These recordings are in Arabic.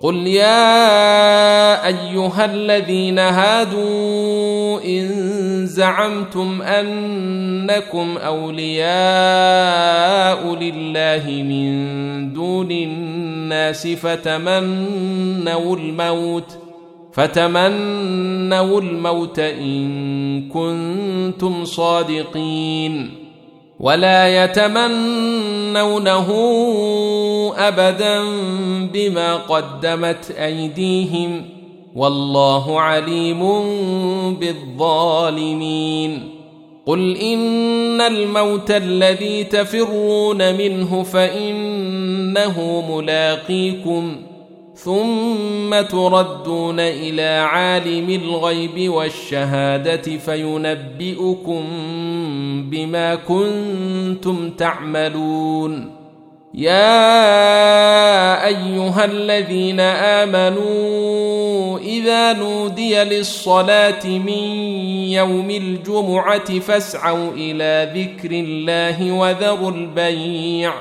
قل يا ايها الذين هادوا ان زعمتم انكم اولياء لله من دون الناس فتمنوا الموت فتمنوا الموت ان كنتم صادقين ولا يتمنونه أبدا بما قدمت أيديهم والله عليم بالظالمين. قل إن الموت الذي تفرون منه فإنه ملاقيكم ثم تردون إلى عالم الغيب والشهادة فينبئكم بما كنتم تعملون يا أيها الذين آمنوا إذا نودي للصلاة من يوم الجمعة فاسعوا إلى ذكر الله وذروا البيع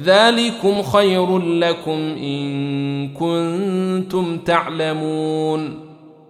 ذلكم خير لكم إن كنتم تعلمون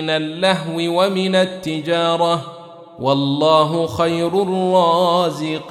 من اللهو ومن التجارة والله خير الرازقين.